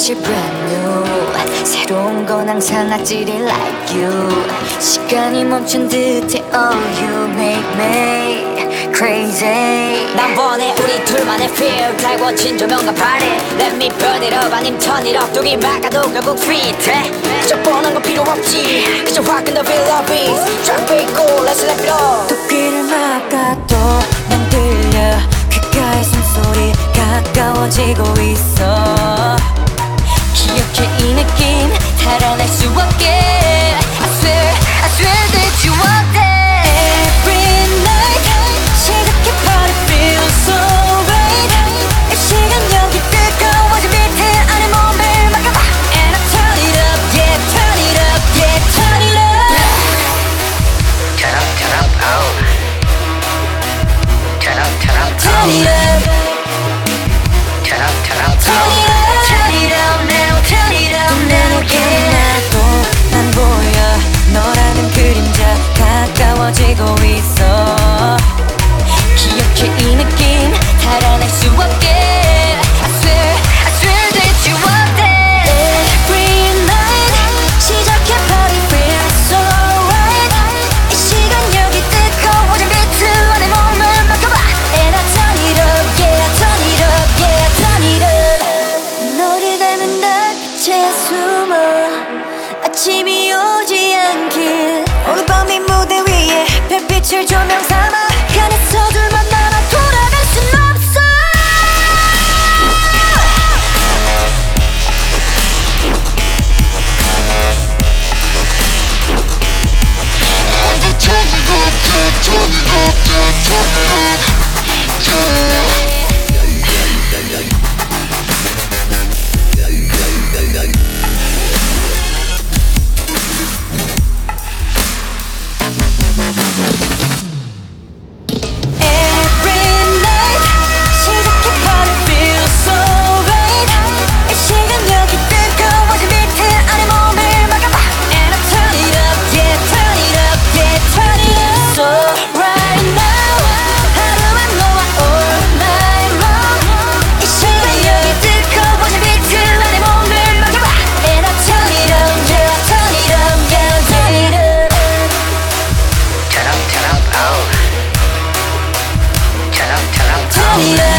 빛이 brand new 새로운 건 항상 아찔해 like you 시간이 멈춘 듯해 Oh you make me crazy 난 원해 우리 둘만의 feel 달궈진 조명과 party Let me burn it up 아님 turn it up 두기 막아도 결국 fit 돼 그저 뻔한 건 필요 없지 그저 확인 the feel of it Drop it go let's let it 또 귀를 막아 가까워지고 있어 기억해 이 느낌 달아날 수 없게 I swear I swear that you want that Every night 시 숨어. 아침이 오지 않길. 오늘 밤이 무대 위에 별빛을 조명 삼아 yeah.